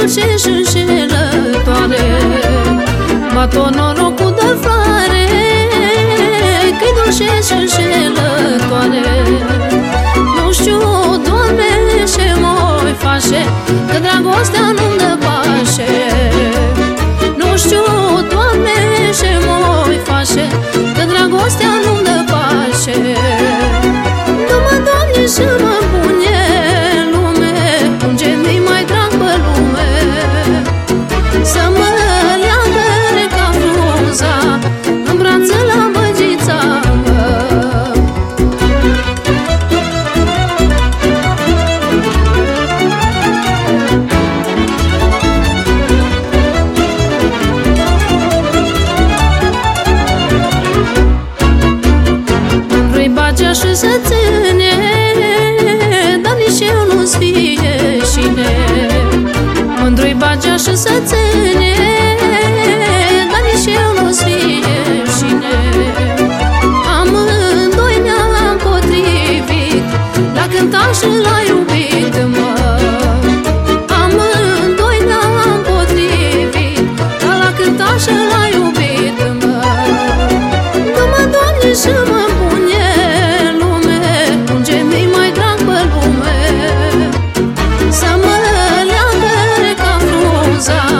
dulce și înșelătoare Ba tot norocul de floare Că-i dulce și înșelătoare Nu știu, Doamne, ce mă face Că dragostea nu-mi și să ține Dar nici eu nu-ți fie șine. Mândru-i bagea și să ține Dar nici eu nu-ți fie șine. Amândoi ne-am potrivit La cânta și la casa.